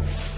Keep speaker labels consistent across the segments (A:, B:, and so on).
A: you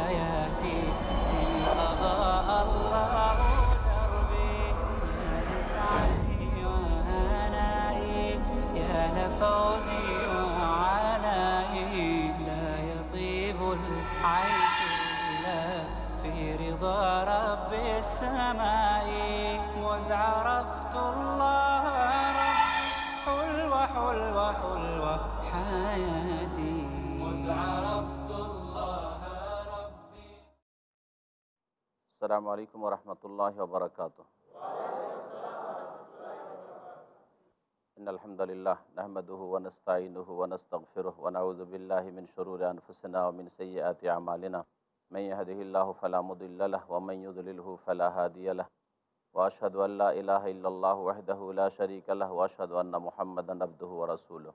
B: السماء مذ عرفت الله ربي حلوة حلوة حلوة حياتي. مذ عرفت الله ربي.
C: السلام عليكم ورحمة الله وبركاته. إن الحمد لله نحمده ونستعينه ونستغفره ونعوذ بالله من شرور أنفسنا ومن سيئات أعمالنا. من يهده الله فلا مضل له ومن يضلله فلا هادي له وأشهد أن لا إله إلا الله وحده لا شريك له وأشهد أن محمدا عبده ورسوله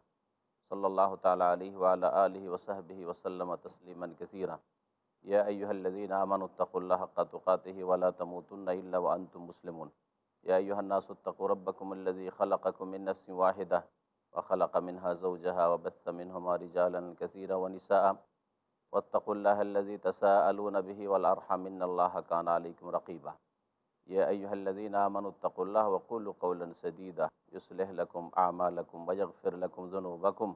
C: صلى الله تعالى عليه وعلى آله وصحبه وسلم تسليما كثيرا يا أيها الذين آمنوا اتقوا الله حق تقاته ولا تموتن إلا وأنتم مسلمون يا أيها الناس اتقوا ربكم الذي خلقكم من نفس واحدة وخلق منها زوجها وبث منهما رجالا كثيرا ونساء واتقوا الله الذي تساءلون به والأرحم إن الله كان عليكم رقيبا يا أيها الذين آمنوا اتقوا الله وقولوا قولا سديدا يصلح لكم أعمالكم ويغفر لكم ذنوبكم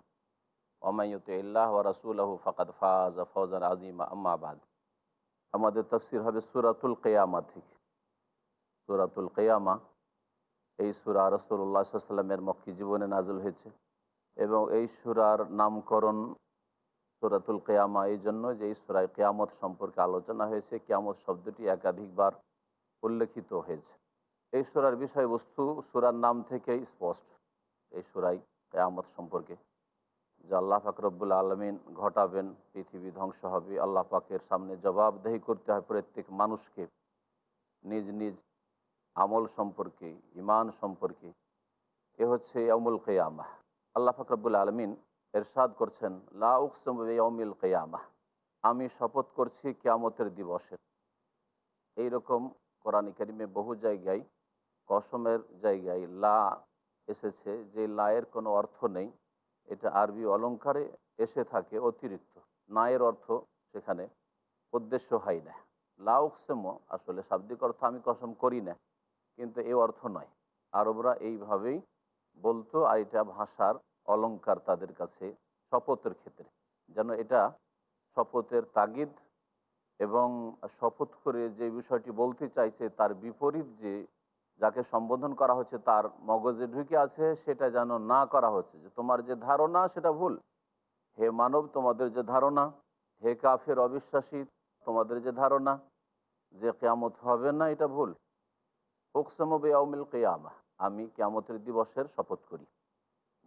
C: ومن يطع الله ورسوله فقد فاز فوزا عظيما أما بعد আমাদের তফসির হবে সুরাতুল কেয়ামা থেকে সুরাতুল কেয়ামা এই সুরা রসুল্লাহ সাল্লামের মক্কি জীবনে নাজল হয়েছে এবং এই সুরার নামকরণ সুরাতুল কেয়ামা, এই জন্য যে সুরায় কেয়ামত সম্পর্কে আলোচনা হয়েছে, কেয়ামত শব্দটি একাধিকবার উল্লেখিত হয়েছে। এই সুরার বিষয়বস্তু সুরার নাম থেকেই স্পষ্ট। এই সুরাই কেয়ামত সম্পর্কে যে আল্লাহ পাক রব্বুল আলমিন ঘটাবেন, পৃথিবী ধ্বংস হবে, আল্লাহ পাকের সামনে জবাবদেহি করতে হয় প্রত্যেক মানুষকে। নিজ নিজ আমল সম্পর্কে ইমান সম্পর্কে। এ হচ্ছে অমুল কেয়ামা। আল্লাহ পাক রব্বুল আলমিন এরশাদ করছেন, লা উকসম অমিল কেয়ামা আমি শপথ করছি কেয়ামতের দিবসের এইরকম কোরআন কারিমে বহু জায়গায়, কসমের জায়গায় লা এসেছে, যে লায়ের কোনো অর্থ নেই। এটা আরবি অলঙ্কারে এসে থাকে অতিরিক্ত। নায়ের অর্থ সেখানে উদ্দেশ্য হয় না। লাউকসেমো আসলে শাব্দিক অর্থ আমি কসম করি না, কিন্তু এই অর্থ নয়। আরবরা এইভাবেই বলতো, আর এটা ভাষার অলঙ্কার তাদের কাছে শপথের ক্ষেত্রে। যেন এটা শপথের তাগিদ এবং শপথ করে যে বিষয়টি বলতে চাইছে, তার বিপরীত যে যাকে সম্বোধন করা হচ্ছে, তার মগজে ঢুকে আছে, সেটা যেন না করা হচ্ছে। যে তোমার যে ধারণা, সেটা ভুল। হে মানব, তোমাদের যে ধারণা। হে কাফের অবিশ্বাসী, তোমাদের যে ধারণা। যে কেয়ামত হবে না, এটা ভুল। উকসম বেআমিল কেয়ামা। আমি কেয়ামতের দিবসের শপথ করি।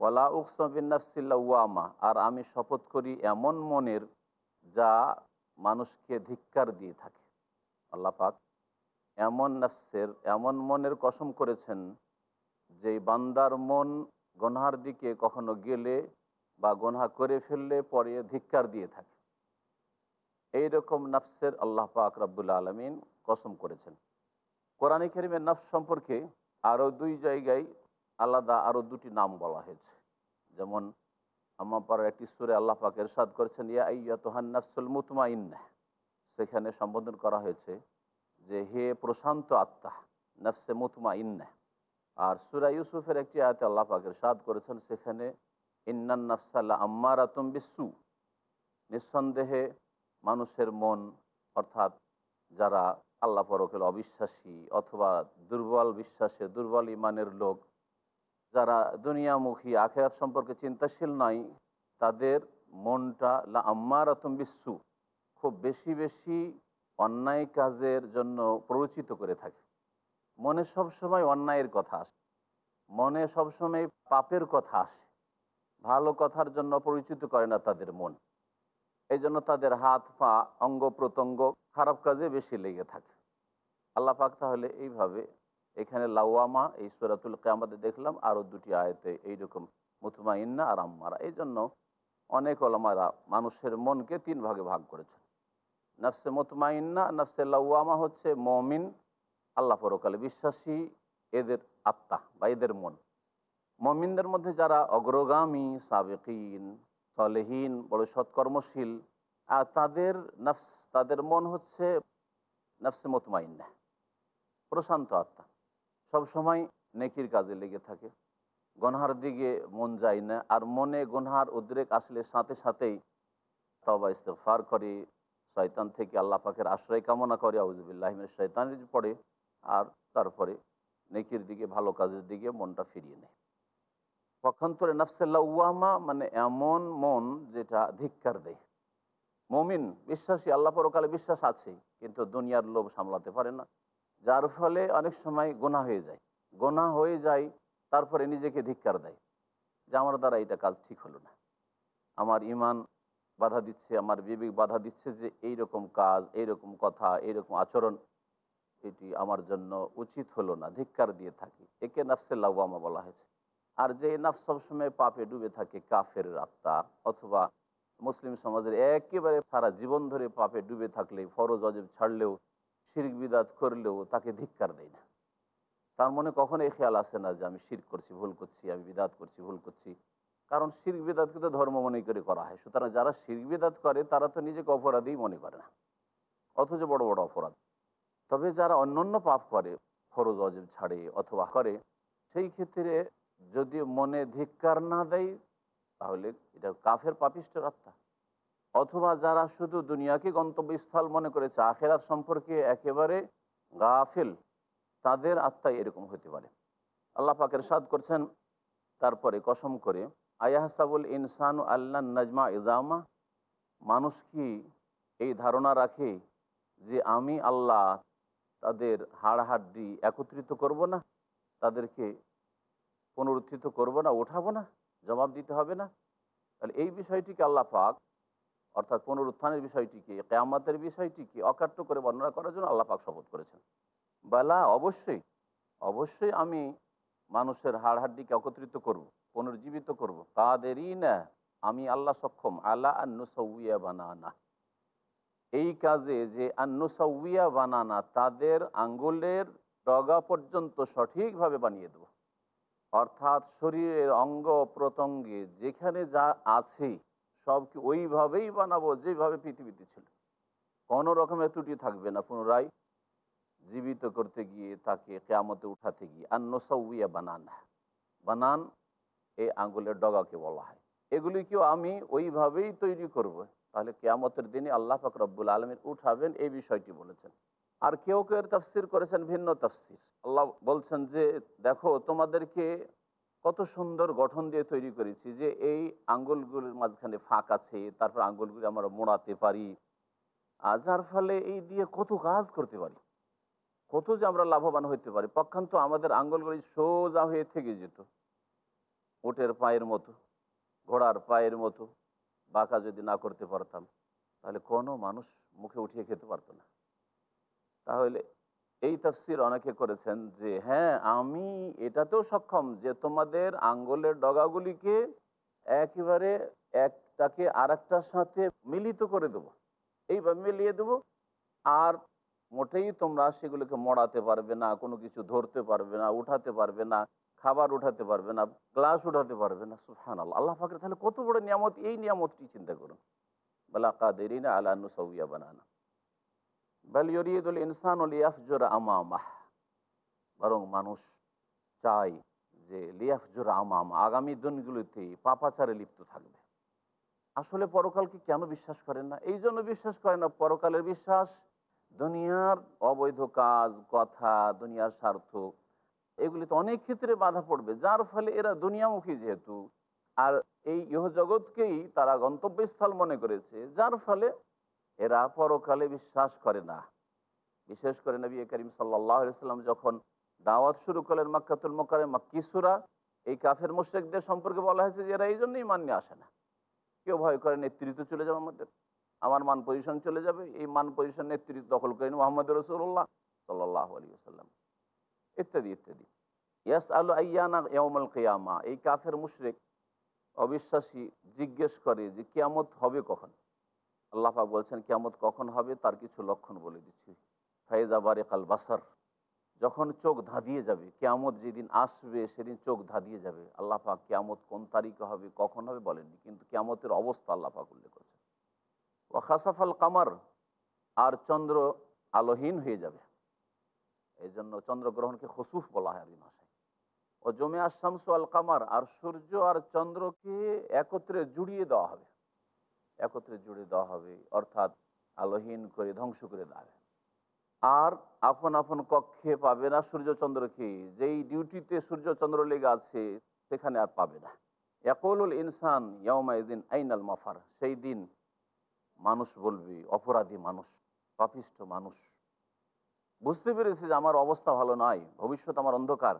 C: ওয়ালা উকসম বিনাফসিল্লা ওয়ামা আর আমি শপথ করি এমন মনের যা মানুষকে ধিক্কার দিয়ে থাকে। আল্লাহ পাক এমন নাফসের, এমন মনের কসম করেছেন যে বান্দার মন গনহার দিকে কখনো গেলে বা গনহা করে ফেললে পরে ধিক্কার দিয়ে থাকে। এই রকম নফসের আল্লাহ পাক রব্বুল আলমিন কসম করেছেন। কোরআন করিমের নফস সম্পর্কে আরও দুই জায়গায় আলাদা আরও দুটি নাম বলা হয়েছে। যেমন আমার পর একটি সুরে আল্লাহ পাক এরশাদ করেছেন, ইয়া ইয়া তোহান নফসুল মুতমাইন্না। সেখানে সম্বোধন করা হয়েছে যে, হে প্রশান্ত আত্মা, নফসে মুতমা ইন্না আর সুরা ইউসুফের একটি আয়তে আল্লাহ পাকের সাদ করেছেন, সেখানে ইন্নান নফসাল্লাহ আম্মার আতম বিশ্বু নিঃসন্দেহে মানুষের মন, অর্থাৎ যারা আল্লাহ পরকের অবিশ্বাসী অথবা দুর্বল বিশ্বাসে দুর্বল ইমানের লোক যারা দুনিয়ামুখী, আখেরাত সম্পর্কে চিন্তাশীল নয়, তাদের মনটা লা আম্মার বিশ্বু খুব বেশি বেশি অন্যায় কাজের জন্য প্ররোচিত করে থাকে। মনে সবসময় অন্যায়ের কথা আসে। মনে সবসময় পাপের কথা আসে। ভালো কথার জন্য পরিচিত করে না তাদের মন। এই জন্য তাদের হাত, পা, অঙ্গ প্রত্যঙ্গ খারাপ কাজে বেশি লেগে থাকে। আল্লাহ পাক তাহলে এইভাবে এখানে লাউয়ামা এই সুরাতুল কেয়ামাতে দেখলাম আরও দুটি আয়তে এইরকম মুতমা ইন্না আর আম্মারা। এই জন্য অনেক ওলামারা মানুষের মনকে তিন ভাগে ভাগ করেছেন। নফসে মুতমাইন্না, নফসে লাউয়ামা হচ্ছে মমিন, আল্লাহ পরকালে বিশ্বাসী, এদের আত্মা বা এদের মন। মমিনদের মধ্যে যারা অগ্রগামী, সাবেকিন, সলেহীন, বড় সৎকর্মশীল, আর তাদের নফস, তাদের মন হচ্ছে নফসে মতমাইন্না, প্রশান্ত আত্মা। সবসময় নেকির কাজে লেগে থাকে। গনহার দিকে মন যায় না, আর মনে গনহার উদ্রেক আসলে সাথে সাথেই তবা ইস্তেফার করে। শয়তান থেকে আল্লাহ পাখের আশ্রয় কামনা করে আউজবিল্লাহিমের শয়তানের পড়ে আর তারপরে নেকির দিকে, ভালো কাজের দিকে মনটা ফিরিয়ে নেয়। পক্ষান্তরে নাফসাল্লাউমা মানে এমন মন যেটা ধিক্কার দেয়। মমিন, বিশ্বাসী, আল্লাহ পরকালে বিশ্বাস আছে, কিন্তু দুনিয়ার লোভ সামলাতে পারে না। যার ফলে অনেক সময় গোনা হয়ে যায়। গোনা হয়ে যায়, তারপরে নিজেকে ধিক্কার দেয় যে আমার দ্বারা এটা কাজ ঠিক হলো না। আমার ইমান বাধা দিচ্ছে, আমার বিবেক বাধা দিচ্ছে যে এই রকম কাজ এই রকম কথা এই রকম আচরণ, এটি আমার জন্য উচিত হলো না, ধিক্কার দিয়ে থাকি। একে নাফসে লাউবামা বলা হয়েছে। আর যে নাফ সবসময় পাপে ডুবে থাকে, কাফের আত্মা অথবা মুসলিম সমাজের একেবারে সারা জীবন ধরে পাপে ডুবে থাকলে ফরজ অজেব ছাড়লেও শিরক বিদাত করলেও তাকে ধিক্কার দেয় না। তার মনে কখনো এই খেয়াল আসে না যে আমি শির করছি, ভুল করছি, আমি বিদাত করছি, ভুল করছি। কারণ শির বিদাতকে তো ধর্ম মনে করে করা হয়। সুতরাং যারা শির বিদাত করে, তারা তো নিজেকে অপরাধীই মনে করে না। অথচ বড় বড় অপরাধ। তবে যারা অন্যান্য পাপ করে, ফরজ, অজেব ছাড়ে অথবা করে, সেই ক্ষেত্রে যদি মনে ধিক্কার না দেয়, তাহলে এটা কাফের পাপিষ্টের আত্মা। অথবা যারা শুধু দুনিয়াকে গন্তব্যস্থল মনে করেছে, আখেরাত সম্পর্কে একেবারে গাফিল, তাদের আত্মা এরকম হতে পারে। আল্লাহ পাকের সাদ করছেন, তারপরে কসম করে, আয়াহসাবুল ইনসান আল্লাহ নাজমা ইজামা, মানুষ কি এই ধারণা রাখে যে আমি আল্লাহ তাদের হাড়হাড্ডি একত্রিত করব না, তাদেরকে পুনরুত্থিত করব না, ওঠাবো না, জবাব দিতে হবে না? তাহলে এই বিষয়টিকে আল্লাহ পাক অর্থাৎ পুনরুত্থানের বিষয়টিকে কেয়ামতের বিষয়টিকে অকাট্য করে বর্ণনা করার জন্য আল্লাহ পাক শপথ করেছেন। বেলা, অবশ্যই অবশ্যই আমি মানুষের হাড় হাড্ডিকে একত্রিত করব, পুনর্জীবিত করব। কাদেরই না আমি আল্লাহ সক্ষম আল্লাহ আন্নুসৌয়া বানানা। এই কাজে যে আন্নুসৌয়া বানানা, তাদের আঙ্গুলের ডগা পর্যন্ত সঠিকভাবে বানিয়ে দেব। অর্থাৎ শরীরের অঙ্গ প্রত্যঙ্গে যেখানে যা আছে সব কি ওইভাবেই বানাবো যেভাবে পৃথিবীতে ছিল। কোনো রকমের ত্রুটি থাকবে না পুনরায় জীবিত করতে গিয়ে তাকে কেয়ামতে উঠাতে গিয়ে। আর নসৌয়া বানান। বানান এই আঙ্গুলের ডগাকে বলা হয়। এগুলিকেও আমি ওইভাবেই তৈরি করব। তাহলে কেয়ামতের দিনে আল্লাহ পাক রব্বুল আলমীর উঠাবেন এই বিষয়টি বলেছেন। আর কেউ কেউ তফসির করেছেন ভিন্ন তফসির। আল্লাহ বলছেন যে, দেখো তোমাদেরকে কত সুন্দর গঠন দিয়ে তৈরি করেছি যে এই আঙ্গুলগুলির মাঝখানে ফাঁক আছে, তারপর আঙ্গুলগুলি আমরা মোড়াতে পারি। আর যার ফলে এই দিয়ে কত কাজ করতে পারি, কত যে আমরা লাভবান হইতে পারি। পক্ষান্ত আমাদের আঙ্গুলগুলি সোজা হয়ে থেকে যেত, ওটের পায়ের মতো, ঘোড়ার পায়ের মতো, বাঁকা যদি না করতে পারতাম, তাহলে কোনো মানুষ মুখে উঠিয়ে খেতে পারতো না। তাহলে এই তফসির অনেকে করেছেন যে হ্যাঁ আমি এটাতেও সক্ষম যে তোমাদের আঙ্গুলের ডগাগুলিকে একেবারে একটাকে আর সাথে মিলিত করে দেবো। এইভাবে মিলিয়ে দেবো। আর মোটেই তোমরা সেগুলোকে মড়াতে পারবে না, কোনো কিছু ধরতে পারবে না, উঠাতে পারবে না, খাবার উঠাতে পারবে না, গ্লাস উঠাতে পারবে না সুফহান আল্লাহ আল্লাহ ফাকর তাহলে কত বড় নিয়ামত, এই নিয়ামতটি চিন্তা করুন। বলা কাদেরিনা আল্লাহ সৌয়া বানানা। বল ইউরিদুল ইনসান ইয়াফজুর আমামাহ বরং মানুষ চায় যে লিয়াফজুর আমাম আগামী দিনগুলিতে পাপাচারে লিপ্ত থাকবে আসলে পরকালকে কেন বিশ্বাস করেন না এই জন্য বিশ্বাস করেন না পরকালের বিশ্বাস দুনিয়ার অবৈধ কাজ কথা দুনিয়ার স্বার্থ এগুলিতে অনেক ক্ষেত্রে বাধা পড়বে যার ফলে এরা দুনিয়ামুখী যেহেতু আর এই ইহজগৎকেই তারা গন্তব্যস্থল মনে করেছে যার ফলে এরা পরকালে বিশ্বাস করে না। বিশেষ করে নবী করিম সাল্লাম যখন দাওয়াত শুরু করলেন মাক্কাতুল মকারে মাক্কিসুরা এই কাফের মুশ্রেকদের সম্পর্কে বলা হয়েছে যে এরা এই জন্যই মান নিয়ে আসে না। কেউ ভয় করে নেতৃত্ব চলে যাবে আমাদের আমার মান পজিশন চলে যাবে, এই মান পজিশন নেতৃত্ব দখল করেন মোহাম্মদ রসুল্লাহ সাল্লাহ আলী আসাল্লাম ইত্যাদি ইত্যাদি। ইয়াস আলু আয়ানা ইয়ামুল কেয়ামা, এই কাফের মুশরেক অবিশ্বাসী জিজ্ঞেস করে যে কিয়ামত হবে কখন? আল্লাহাক বলছেন, কিয়ামত কখন হবে তার কিছু লক্ষণ বলে দিচ্ছি। ফাইজা বারেকাল বাসার, যখন চোখ ধাঁধিয়ে যাবে, কেয়ামত যেদিন আসবে সেদিন চোখ ধাঁধিয়ে যাবে। আল্লাহ পাক কেয়ামত কোন তারিখে হবে, কখন হবে বলেননি, কিন্তু কেয়ামতের অবস্থা আল্লাহ পাক উল্লেখ করছে ও খাসাফাল কামার, আর চন্দ্র আলোহীন হয়ে যাবে। এই জন্য চন্দ্রগ্রহণকে খসুফ বলা হয় আরবি ভাষায়। ও জমে আসামসু আল কামার, আর সূর্য আর চন্দ্রকে একত্রে জুড়িয়ে দেওয়া হবে। একত্রে জুড়ে দেওয়া হবে, অর্থাৎ আলোহীন করে ধ্বংস করে দেওয়া আর আপন আপন কক্ষে পাবে না সূর্যচন্দ্রকে যেই ডিউটিতে সূর্যচন্দ্র লেগে আছে, সেখানে আর পাবে না। একলুল ইনসান ইয়মাইদিন আইনাল মাফার। সেই দিন মানুষ বলবে, অপরাধী মানুষ, পাপিষ্ঠ মানুষ। বুঝতে পেরেছে যে আমার অবস্থা ভালো নয় ভবিষ্যৎ আমার অন্ধকার।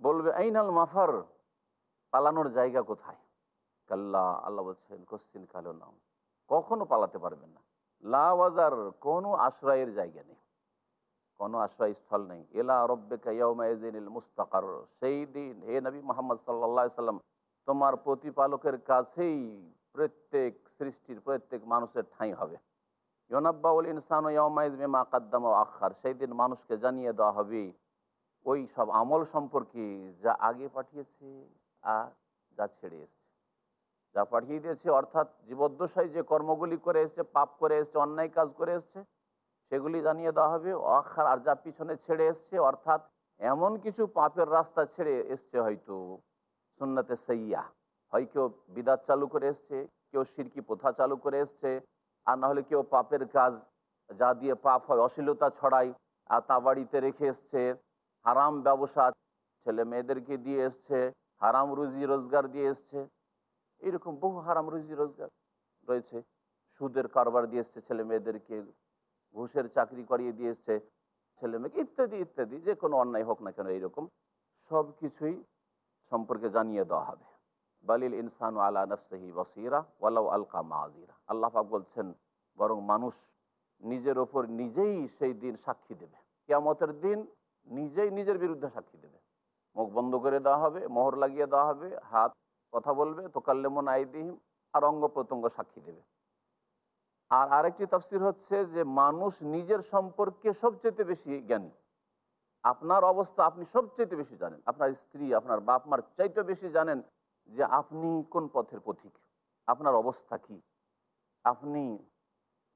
C: বলবে, আইনাল মাফার, পালানোর জায়গা কোথায়? কাল্লা, আল্লাহ বলছেন কোশ্চিন কালো নাম কখনো পালাতে পারবেন না। লাওয়াজার কোনো আশ্রয়ের জায়গা নেই। কোনো আশ্রয়স্থল নেই। এলা রব্বেকাইল মুস্তাকার। সেই দিন, হে নবী মোহাম্মদ সাল্লা সাল্লাম, তোমার প্রতিপালকের কাছেই প্রত্যেক সৃষ্টির প্রত্যেক মানুষের ঠাঁই হবে। ইয়নাব্বাউল ইনসান মা কাদ্দাম আখার। সেই দিন মানুষকে জানিয়ে দেওয়া হবে, ওই সব আমল সম্পর্কে যা আগে পাঠিয়েছে আর যা ছেড়ে এসছে। যা পাঠিয়ে দিয়েছে, অর্থাৎ জীবদ্দশায় যে কর্মগুলি করে এসছে, পাপ করে এসছে, অন্যায় কাজ করে এসছে, সেগুলি জানিয়ে দেওয়া হবে। অখার আর যা পিছনে ছেড়ে এসছে, অর্থাৎ এমন কিছু পাপের রাস্তা ছেড়ে এসছে হয়তো সুন্নাতে সৈয়া হয় কেউ বিদাত চালু করে এসছে, কেউ সিরকি প্রথা চালু করে এসছে, আর নাহলে কেউ পাপের কাজ যা দিয়ে পাপ হয়, অশ্লীলতা ছড়াই আর তা বাড়িতে রেখে এসছে। হারাম ব্যবসা ছেলে মেয়েদেরকে দিয়ে এসছে, হারাম রুজি রোজগার দিয়ে এসছে। এরকম বহু হারাম রুজি রোজগার রয়েছে। সুদের কারবার দিয়ে এসছে ছেলে মেয়েদেরকে, ঘুষের চাকরি করিয়ে দিয়ে এসছে ছেলে মেয়েকে, ইত্যাদি ইত্যাদি, যে কোনো অন্যায় হোক না কেন এইরকম, সব কিছুই সম্পর্কে জানিয়ে দেওয়া হবে। বালিল ইনসান আলা নফসহি বসিরা, ওয়ালাউ আলকা মাজিরা আল্লাহ পাক বলছেন, বরং মানুষ নিজের ওপর নিজেই সেই দিন সাক্ষী দেবে। কেয়ামতের দিন নিজেই নিজের বিরুদ্ধে সাক্ষী দেবে। মুখ বন্ধ করে দেওয়া হবে, মোহর লাগিয়ে দেওয়া হবে, হাত কথা বলবে, তোকাল্লেমন আইদিহিম, আর অঙ্গ প্রত্যঙ্গ সাক্ষী দেবে। আর আরেকটি তফসির হচ্ছে যে, মানুষ নিজের সম্পর্কে সবচেয়ে বেশি জ্ঞানী। আপনার অবস্থা আপনি সবচেয়ে বেশি জানেন। আপনার স্ত্রী, আপনার বাপ মার চাইতে বেশি জানেন যে, আপনি কোন পথের পথিক? আপনার অবস্থা কি? আপনি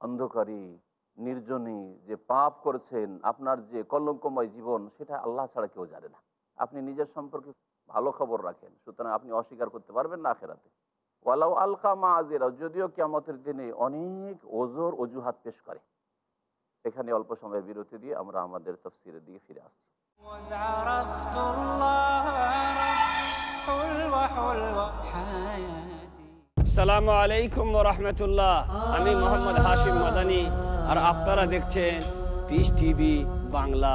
C: অন্ধকারী, নির্জনী, যে পাপ করছেন, আপনার যে কলঙ্কময় জীবন, সেটা আল্লাহ ছাড়া কেউ জানে না। আপনি নিজের সম্পর্কে ভালো খবর রাখেন। সুতরাং আপনি অস্বীকার করতে পারবেন না আখেরাতে। ওয়ালাউ আলকা মা আজিরা যদিও কেমতের দিনে অনেক ওজোর অজুহাত পেশ করে। এখানে অল্প সময়ের বিরতি দিয়ে আমরা আমাদের তফসিরের দিকে ফিরে আসছি।
D: সালামু আলাইকুম রহমতুল্লাহ। আমি মোহাম্মদ হাশিম মাদানি। আর আপনারা দেখছেন পিস টিভি বাংলা।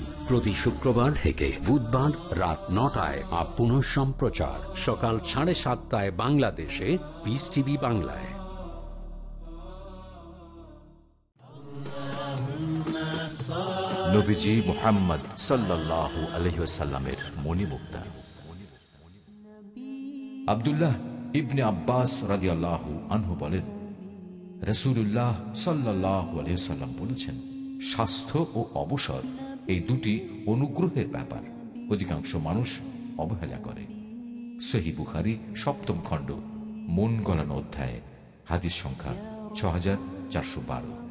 A: প্রতি শুক্রবার থেকে বুধবার রাত নটায় আর পুনঃ সম্প্রচার। সকাল সাড়ে সাতটায় বাংলাদেশে পিস টিভি বাংলায়।
E: ইবনে আব্বাস আনহু বলেন রসুল্লাহ বলেছেন, স্বাস্থ্য ও অবসর এই দুটি অনুগ্রহের ব্যাপার। অধিকাংশ মানুষ অবহেলা করে। সহি বুখারি সপ্তম খণ্ড, মন গলানো অধ্যায়ে, হাদিস সংখ্যা ছ হাজার চারশো বারো।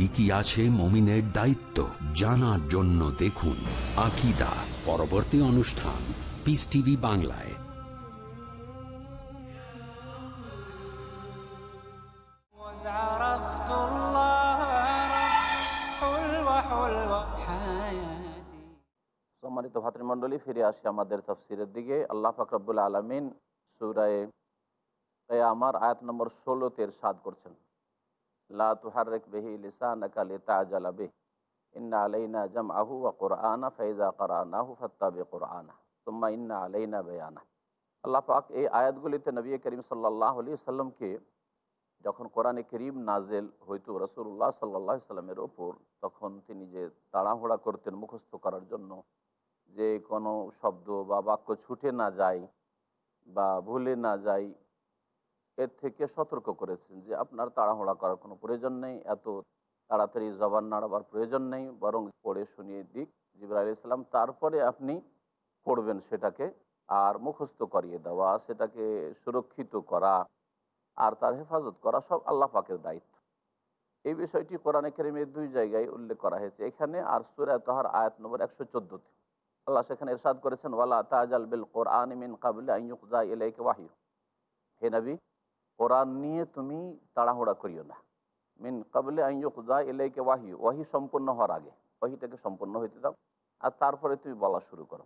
A: কি কি আছে মমিনের দায়িত্ব জানার জন্য দেখুন আকিদা পরবর্তী অনুষ্ঠান পিস টিভি বাংলায়।
C: সম্মানিত ভাতৃমণ্ডলী, ফিরে আসি আমাদের তফসিরের দিকে। আল্লাহ ফাকরাবুল আলমিন সুরায় আমার আয়াত নম্বর ষোলোতে সাদ করছেন। বিহ ইন্না ফাত্তাবি কুরআনা। সুম্মা ইন্না এই আয়াতগুলিতে নবী করিম আলাইহি সাল্লামকে যখন কোরআনে করিম নাজেল হইতো রসুল্লাহ সাল্লাহ সাল্লামের ওপর, তখন তিনি যে তাড়াহুড়া করতেন, মুখস্থ করার জন্য, যে কোনো শব্দ বা বাক্য ছুটে না যায় বা ভুলে না যায় এর থেকে সতর্ক করেছেন যে আপনার তাড়াহুড়া করার কোনো প্রয়োজন নেই, এত তাড়াতাড়ি জবান নাড়াবার প্রয়োজন নেই, বরং পড়ে শুনিয়ে দিক। জিবরা আলি তারপরে আপনি পড়বেন সেটাকে আর মুখস্থ করিয়ে দেওয়া, সেটাকে সুরক্ষিত করা আর তার হেফাজত করা সব আল্লাহ পাকের দায়িত্ব। এই বিষয়টি কোরআনে কেরিমের দুই জায়গায় উল্লেখ করা হয়েছে। এখানে আর সুরা তাহার আয়াত নম্বর একশো চোদ্দোতে আল্লাহ সেখানে এরশাদ করেছেন, ওয়ালা তাজাল বিল কোরআন মিন কাবলে আইয়ুকজা ইলাইকে ওয়াহি হে নবী কোরআন নিয়ে তুমি তাড়াহুড়া করিও না। মিন কাবলে আইয়ুকজা ইলাইকে ওয়াহি ওয়াহি সম্পূর্ণ হওয়ার আগে, ওয়াহিটাকে সম্পূর্ণ হইতে দাও, আর তারপরে তুমি বলা শুরু করো।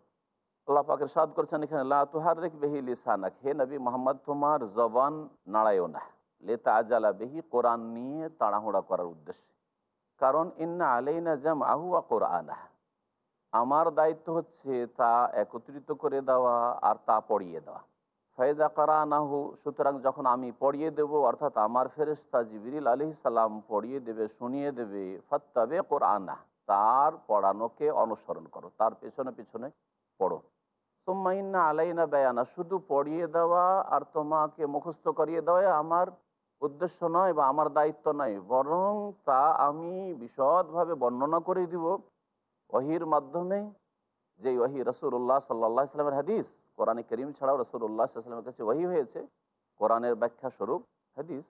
C: আল্লাহ পাকের সাদ করছেন এখানে, লা তুহার রেখ বেহি লিসানাক, হে নবী মোহাম্মদ, তোমার জবান নাড়ায়ও না। লেতা আজালা বেহি, কোরআন নিয়ে তাড়াহুড়া করার উদ্দেশ্যে। কারণ, ইন্না আলাইনা জাম আহুয়া কোরআনা আমার দায়িত্ব হচ্ছে তা একত্রিত করে দেওয়া আর তা পড়িয়ে দেওয়া। ফায়দা কারা নাহু সুতরাং যখন আমি পড়িয়ে দেব, অর্থাৎ আমার ফেরেস্তা জিবিরিল আলি সাল্লাম পড়িয়ে দেবে, শুনিয়ে দেবে, ফত্তাবে কোরআনা তার পড়ানোকে অনুসরণ করো, তার পেছনে পেছনে পড়ো। সোম্মাইন্না আলাইনা বেয়ানা, শুধু পড়িয়ে দেওয়া আর তোমাকে মুখস্থ করিয়ে দেওয়া আমার উদ্দেশ্য নয় বা আমার দায়িত্ব নয়, বরং তা আমি বিশদভাবে বর্ণনা করে দিব। ওহির মাধ্যমে যে ওহি রসুল্লাহ সাল্লাহ সাল্লামের হাদিস কোরআনে করিম ছাড়াও রসুল্লাহ সাল্লামের কাছে ওহি হয়েছে, কোরআনের ব্যাখ্যা স্বরূপ, হাদিস।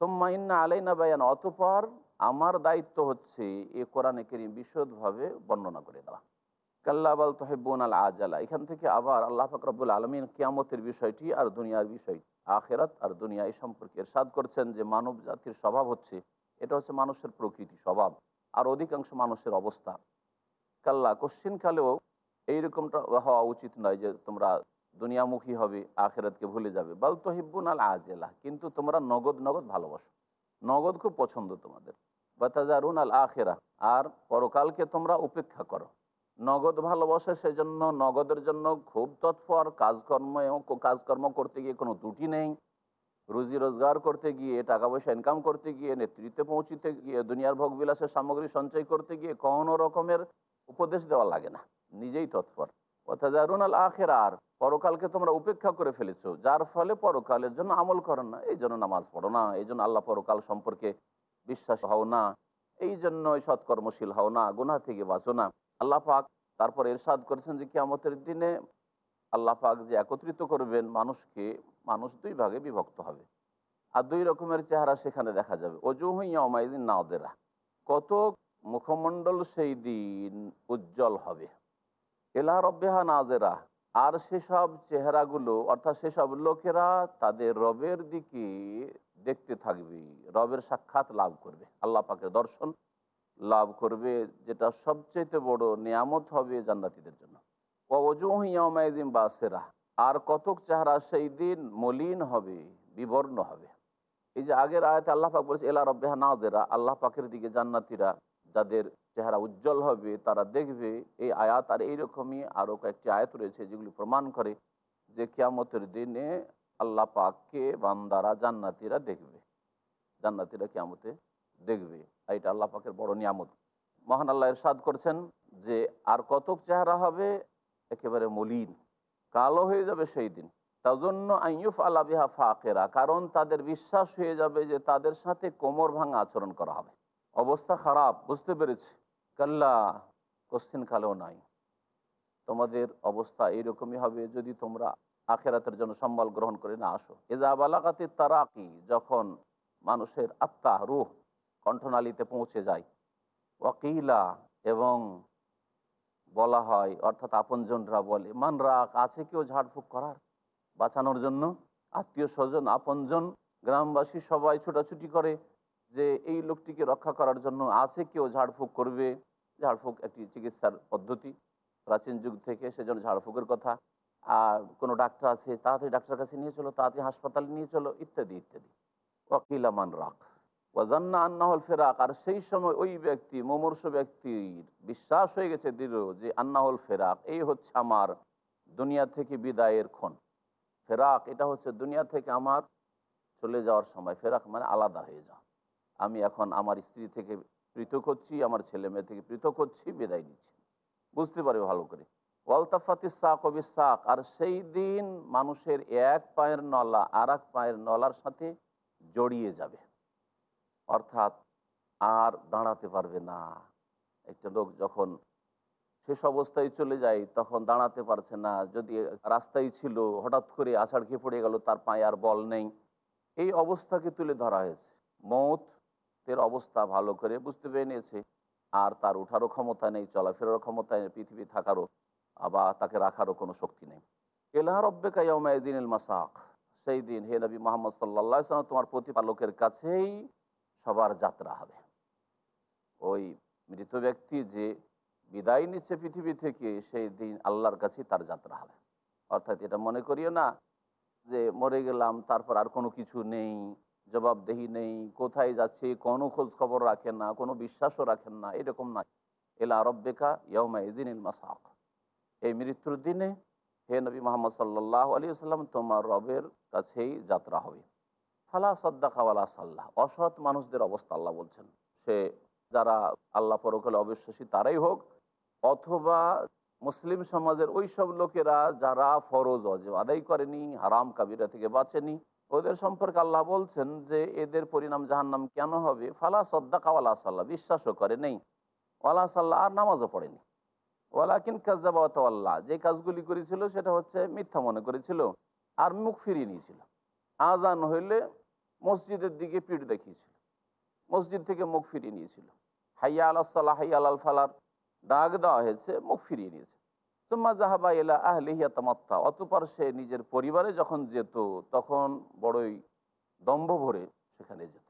C: সোম্মাইন্না আলাইনা বেয়ানা, অতপর আমার দায়িত্ব হচ্ছে এ কোরআনে করিম বিশদভাবে বর্ণনা করে দেওয়া। কাল্লাবাল তহেবুন আল আজালা, এখান থেকে আবার আল্লাহ ফাকরাবুল আলমিন কিয়ামতের বিষয়টি আর দুনিয়ার বিষয়টি আখেরাত আর দুনিয়া এই সম্পর্কে এরশাদ করছেন যে মানব জাতির স্বভাব হচ্ছে, এটা হচ্ছে মানুষের প্রকৃতি স্বভাব, আর অধিকাংশ মানুষের অবস্থা। কাল্লা কোশ্চিন কালেও এইরকমটা হওয়া উচিত নয় যে তোমরা দুনিয়ামুখী হবে, আখেরাতকে ভুলে যাবে। বাল তহিবুন আল আজেলা, কিন্তু তোমরা নগদ নগদ ভালোবাসো। নগদ খুব পছন্দ তোমাদের। বাতাজারুন আল আখেরা, আর পরকালকে তোমরা উপেক্ষা করো। নগদ ভালোবাসে সেজন্য, নগদের জন্য খুব তৎপর। কাজকর্ম কাজকর্ম করতে গিয়ে কোনো ত্রুটি নেই। রুজি রোজগার করতে গিয়ে টাকা পয়সা ইনকাম করতে গিয়ে, নেতৃত্বে পৌঁছিতে গিয়ে, দুনিয়ার ভোগ বিলাসের সামগ্রী সঞ্চয় করতে গিয়ে কোনো রকমের উপদেশ দেওয়া লাগে না। নিজেই তৎপর। অথাজারুন আল আখের আর পরকালকে তোমরা উপেক্ষা করে ফেলেছো, যার ফলে পরকালের জন্য আমল করো না। এই জন্য নামাজ পড়ো না, এই জন্য আল্লাহ পরকাল সম্পর্কে বিশ্বাস হও না, এই জন্য সৎকর্মশীল হও না গুনা থেকে বাঁচো না। আল্লাহ পাক তারপর এরশাদ করেছেন যে কিয়ামতের দিনে আল্লাহ পাক যে একত্রিত করবেন, মানুষকে, মানুষ দুই ভাগে বিভক্ত হবে। আর দুই রকমের চেহারা সেখানে দেখা যাবে। অজু হইয়ামাইদিন নাওদেরা কত মুখমণ্ডল সেই দিন উজ্জ্বল হবে। এলা রব্বেহা নাজেরা। আর সেসব চেহারাগুলো, অর্থাৎ সেসব লোকেরা তাদের রবের দিকে দেখতে থাকবে, রবের সাক্ষাৎ লাভ করবে। আল্লাহ পাকের দর্শন লাভ করবে, যেটা সবচেয়ে বড় নিয়ামত হবে জান্নাতিদের জন্য। ওজুহিয়ামাইদিন বাসেরা। আর কতক চেহারা সেই দিন মলিন হবে, বিবর্ণ হবে। এই যে আগের আয়াতে আল্লাহ পাক বলেছে এলা রব্বেহা নাজেরা। আল্লাহ পাকের দিকে জান্নাতিরা যাদের চেহারা উজ্জ্বল হবে, তারা দেখবে এই আয়াত, আর এইরকমই আরও কয়েকটি আয়াত রয়েছে যেগুলি প্রমাণ করে যে কিয়ামতের দিনে আল্লাহ পাককে বান্দারা জান্নাতিরা দেখবে। জান্নাতিরা কিয়ামতে দেখবে। এটা আল্লাহ পাকের বড় নিয়ামত। মহান আল্লাহ ইরশাদ করছেন যে আর কতক চেহারা হবে একেবারে মলিন, কালো হয়ে যাবে সেই দিন। তার জন্য আইয়ুফ আলাবিহা ফাকেরা, কারণ তাদের বিশ্বাস হয়ে যাবে যে তাদের সাথে কোমর ভাঙা আচরণ করা হবে। অবস্থা খারাপ, বুঝতে পেরেছি। কাল্লা, কোশ্চিন কালেও নাই। তোমাদের অবস্থা এইরকমই হবে যদি তোমরা আখেরাতের জন্য সম্বল গ্রহণ করে না আসো। এজা বালাকাতে তারাকি, যখন মানুষের আত্মা, রুহ, কণ্ঠনালীতে পৌঁছে যায়। ওয়াকিলা, এবং বলা হয়, অর্থাৎ আপনজনরা বলে, মান রাখ আছে কেউ ঝাড়ফুঁক করার? বাঁচানোর জন্য? আত্মীয় স্বজন, আপনজন, গ্রামবাসী সবাই ছোটাছুটি করে। যে এই লোকটিকে রক্ষা করার জন্য আছে কেউ ঝাড়ফুঁক করবে? ঝাড়ফুঁক একটি চিকিৎসার পদ্ধতি। প্রাচীন যুগ থেকে সেজন্য ঝাড়ফুঁকের কথা, আর কোনো ডাক্তার আছে, তাড়াতাড়ি ডাক্তারের কাছে নিয়ে চলো, তাড়াতাড়ি হাসপাতালে নিয়ে চলো, ইত্যাদি ইত্যাদি। ওয়াকিলা মান রাখ। ওয়াজান্না আন্নাহল ফেরাক। আর সেই সময় ওই ব্যক্তি, মমর্ষ ব্যক্তির বিশ্বাস হয়ে গেছে দৃঢ় যে আন্নাহল ফেরাক, এই হচ্ছে আমার দুনিয়া থেকে বিদায়ের ক্ষণ। ফেরাক, এটা হচ্ছে দুনিয়া থেকে আমার চলে যাওয়ার সময়। ফেরাক মানে আলাদা হয়ে যাওয়া। আমি এখন আমার স্ত্রী থেকে পৃথক হচ্ছি, আমার ছেলে মেয়ে থেকে পৃথক হচ্ছি, বিদায় নিচ্ছি। বুঝতে পারে ভালো করে। ওয়ালতাফাতি সাক সাক আর সেই দিন মানুষের এক পায়ের নলা আর এক পায়ের নলার সাথে জড়িয়ে যাবে। অর্থাৎ আর দাঁড়াতে পারবে না। একটা লোক যখন শেষ অবস্থায় চলে যায়, তখন দাঁড়াতে পারছে না। যদি রাস্তায় ছিল, হঠাৎ করে আষাঢ় খেয়ে পড়ে গেল, তার পায়ে আর বল নেই। এই অবস্থাকে তুলে ধরা হয়েছে। মৌতের অবস্থা ভালো করে বুঝতে পেরে নিয়েছে। আর তার ওঠারও ক্ষমতা নেই, চলাফেরারও ক্ষমতা নেই, পৃথিবী থাকারও আবার তাকে রাখারও কোনো শক্তি নেই। এলাহ রব্বেকা ইয়মায়দিন মাসাক। সেই দিন হে নবী মোহাম্মদ সাল্লা সাল্লাম তোমার প্রতিপালকের কাছেই সবার যাত্রা হবে। ওই মৃত ব্যক্তি যে বিদায় নিচ্ছে পৃথিবী থেকে, সেই দিন আল্লাহর কাছেই তার যাত্রা হবে। অর্থাৎ এটা মনে করিও না যে মরে গেলাম, তারপর আর কোনো কিছু নেই। জবাবদেহি নেই, কোথায় যাচ্ছে, কোনো খোঁজ খবর রাখেন না, কোনো বিশ্বাসও রাখেন না, এরকম না এলা রব্বেকা ইয়মা ইদিন মাসাক। এই মৃত্যুর দিনে হে নবী মোহাম্মদ সাল্লাহ আলী সাল্লাম তোমার রবের কাছেই যাত্রা হবে। ফালা সদ্দা খাওয়ালা সাল্লাহ অসৎ মানুষদের অবস্থা আল্লাহ বলছেন। সে যারা আল্লাহ পরকালে অবিশ্বাসী তারাই হোক, অথবা মুসলিম সমাজের ওই সব লোকেরা যারা ফরজ, অজেব, আদায় করেনি, হারাম কাবিরা থেকে বাঁচেনি ওদের সম্পর্কে আল্লাহ বলছেন যে এদের পরিণাম জাহান্নাম কেন হবে? ফালা সদ্দা কাওয়ালা সাল্লাহ বিশ্বাসও করে নেই। ওয়ালা সাল্লাহ আর নামাজও পড়েনি। ওয়ালা ওয়ালাকিন কাজাবাল্লাহ যে কাজগুলি করেছিল সেটা হচ্ছে মিথ্যা মনে করেছিল আর মুখ ফিরিয়ে নিয়েছিল। আজান হইলে মসজিদের দিকে পিঠ দেখিয়েছিল। মসজিদ থেকে মুখ ফিরিয়ে নিয়েছিল। হাইয়া আল্লাহ সাল্লাহ হাইয়া আল ফালার। ডাক দেওয়া হয়েছে, মুখ ফিরিয়ে নিয়েছে। অতপর সে নিজের পরিবারে যখন যেত, তখন বড়ই দম্ভ ভরে সেখানে যেত।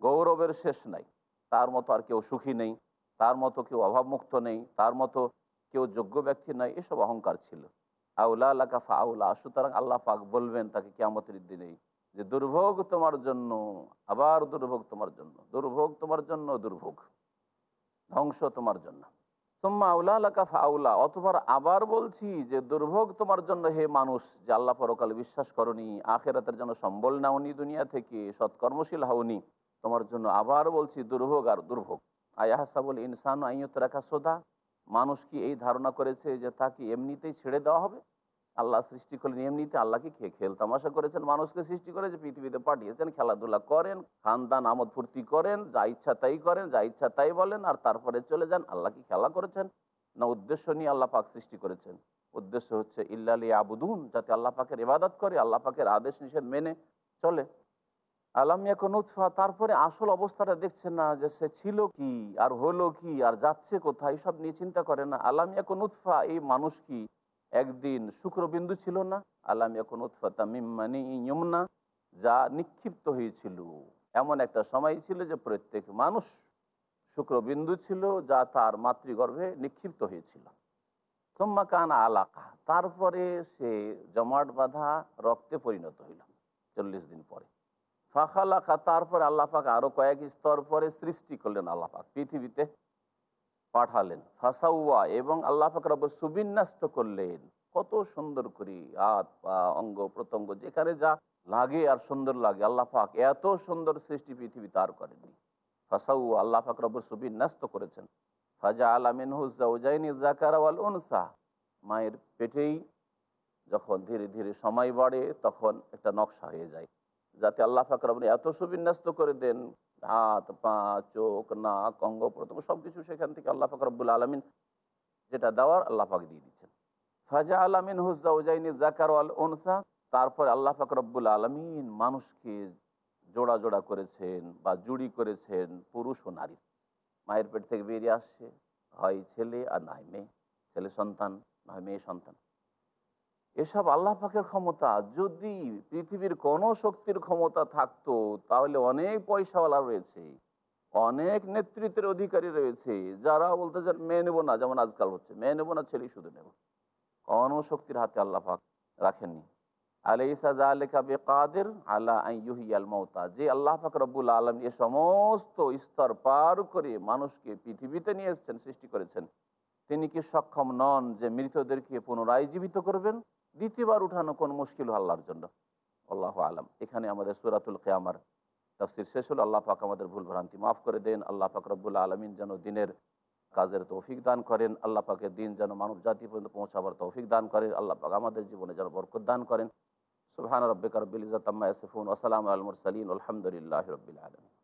C: গৌরবের শেষ নাই। তার মতো আর কেউ সুখী নেই, তার মতো কেউ অভাবমুক্ত নেই, তার মতো কেউ যোগ্য ব্যক্তি নাই, এসব অহংকার ছিল। আউলা কাফা আউলা সুতরাং আল্লাহ পাক বলবেন তাকে কেমতের দিনেই যে, দুর্ভোগ তোমার জন্য, আবার দুর্ভোগ তোমার জন্য, দুর্ভোগ তোমার জন্য, দুর্ভোগ। ধ্বংস তোমার জন্য। তোমা আউলা লাকা ফাউলা অথবা আবার বলছি যে দুর্ভোগ তোমার জন্য হে মানুষ, যে আল্লাহ পরকালে বিশ্বাস করনি, আখেরাতের জন্য সম্বল নাওনি দুনিয়া থেকে, সৎকর্মশীল হওনি। তোমার জন্য আবার বলছি দুর্ভোগ আর দুর্ভোগ। আয়াহাসাবুল ইনসান আইয়ত রাখা সোদা, মানুষ কি এই ধারণা করেছে যে তাকে এমনিতেই ছেড়ে দেওয়া হবে? আল্লাহ সৃষ্টি করলেন এমনিতে আল্লাহকে খেয়ে খেল তামাশা করেছেন? মানুষকে সৃষ্টি করে যে পৃথিবীতে পাঠিয়েছেন, খেলাধুলা করেন, খানদান, আমদ ফুর্তি করেন, যা ইচ্ছা তাই করেন, যা ইচ্ছা তাই বলেন, আর তারপরে চলে যান আল্লাহ কি খেলা করেছেন। না, উদ্দেশ্য নিয়ে আল্লাহ পাক সৃষ্টি করেছেন। উদ্দেশ্য হচ্ছে ইল্লালি আবুদুন যাতে আল্লাহ পাকের ইবাদত করে, আল্লাহ পাকের আদেশ নিষেধ মেনে চলে। আলামিয়া কোন উৎফা, তারপরে আসল অবস্থাটা দেখছে না, যে সে ছিল কি, আর হলো কি, আর যাচ্ছে কোথায় সব নিয়ে চিন্তা করে না। আলামিয়া কোন উৎফা, এই মানুষ কি? একদিন শুক্রবিন্দু ছিল না আলামিয়া এখন উৎফা তামিমানি ইয়মনা, যা নিক্ষিপ্ত হয়েছিল। এমন একটা সময় ছিল যে প্রত্যেক মানুষ শুক্রবিন্দু ছিল, যা তার মাতৃগর্ভে নিক্ষিপ্ত হয়েছিল। সোম্মা কান আলাকা, তারপরে সে জমাট বাঁধা রক্তে পরিণত হইল চল্লিশ দিন পরে। ফাঁকা লাখা তারপরে আল্লাপাক আরও কয়েক স্তর পরে সৃষ্টি করলেন আল্লাপাক পৃথিবীতে। পাঠালেন। ফাসাউয়া এবং আল্লাহ রব সুবিন্যাস্ত করলেন। কত সুন্দর করে হাত, পা, অঙ্গ, প্রত্যঙ্গ যেখানে যা লাগে আর সুন্দর লাগে আল্লাহ পাক এত সুন্দর সৃষ্টি পৃথিবী তার করেনি ফাসাউ আল্লাহ পাক রব সুবিন্যস্ত করেছেন। ফাজা আলামিন হুজাইনি জাকার ওয়াল উনসা। মায়ের পেটেই যখন ধীরে ধীরে সময় বাড়ে তখন একটা নকশা হয়ে যায়। যাতে আল্লাহ ফাকর এত সুবিন্যাস্ত করে দেন। হাত, পা, চোখ, নাক, অঙ্গ প্রথম সব কিছু সেখান থেকে আল্লাহ ফাকর রব্বুল আলমিন যেটা দেওয়ার আল্লাহ পাক দিয়ে দিচ্ছেন ফাজা আলামিন হুজা উজাইনি জাকার আল ওনসা তারপরে আল্লাহ ফাকর রব্বুল আলমিন মানুষকে জোড়া জোড়া করেছেন বা জুড়ি করেছেন পুরুষ ও নারী। মায়ের পেট থেকে বেরিয়ে আসছে, হয় ছেলে আর নয় মেয়ে। ছেলে সন্তান নয় মেয়ে সন্তান। এসব আল্লাহ পাকের ক্ষমতা। যদি পৃথিবীর কোনো শক্তির ক্ষমতা থাকতো, তাহলে অনেক পয়সাওয়ালা রয়েছে, অনেক নেতৃত্বের অধিকারী রয়েছে, যারা বলতে চান মেয়ে নেব না, যেমন আজকাল হচ্ছে মেয়ে নেব না, ছেলেই শুধু নেব। কোনো শক্তির হাতে আল্লাহ পাক রাখেননি। মৌতা যে আল্লাহ আলম এ সমস্ত স্তর পার করে মানুষকে পৃথিবীতে নিয়ে এসছেন, সৃষ্টি করেছেন, তিনি কি সক্ষম নন যে মৃতদেরকে পুনরায় জীবিত করবেন? দ্বিতীয়বার উঠানো কোন মুশকিল আল্লাহর জন্য। আল্লাহ আলম। এখানে আমাদের সুরাতুল কেয়ামার তাফসির শেষ হলো। আল্লাহ পাক আমাদের ভুল ভ্রান্তি মাফ করে দেন। আল্লাহ পাক রব্বুল আলমিন যেন দিনের কাজের তৌফিক দান করেন। আল্লাহ পাকের দিন যেন মানব জাতি পর্যন্ত পৌঁছাবার তৌফিক দান করেন। আল্লাহ পাক আমাদের জীবনে যেন বরকত দান করেন। সুবহান রব্বিকা রব্বিল ইজ্জাতি আম্মা ইয়াসিফুন। ওয়া সালামু আলাল মুরসালিন। আলহামদুলিল্লাহি রাব্বিল আলামিন।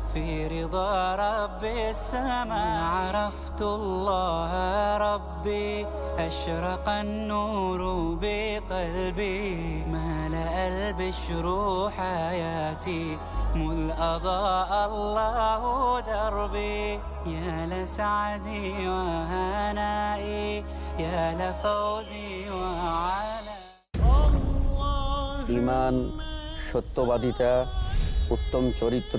B: في رضا رب السماء عرفت الله ربي أشرق النور بقلبي ملأ البشر حياتي مذ أضاء الله دربي يا لسعدي وهنائي يا لفوزي وعلى
F: ইমান সত্যবাদিতা উত্তম চরিত্র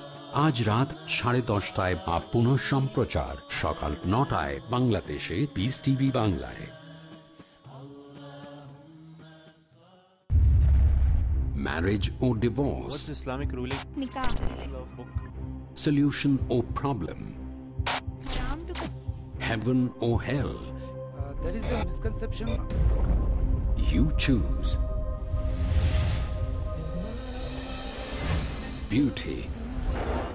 A: আজ রাত সাড়ে দশটায় বা পুনঃ সম্প্রচার সকাল নটায় বাংলাদেশে পিস টিভি বাংলায় marriage O divorce
G: Islamic ruling?
A: solution or problem heaven or hell
H: there is a misconception.
A: you choose beauty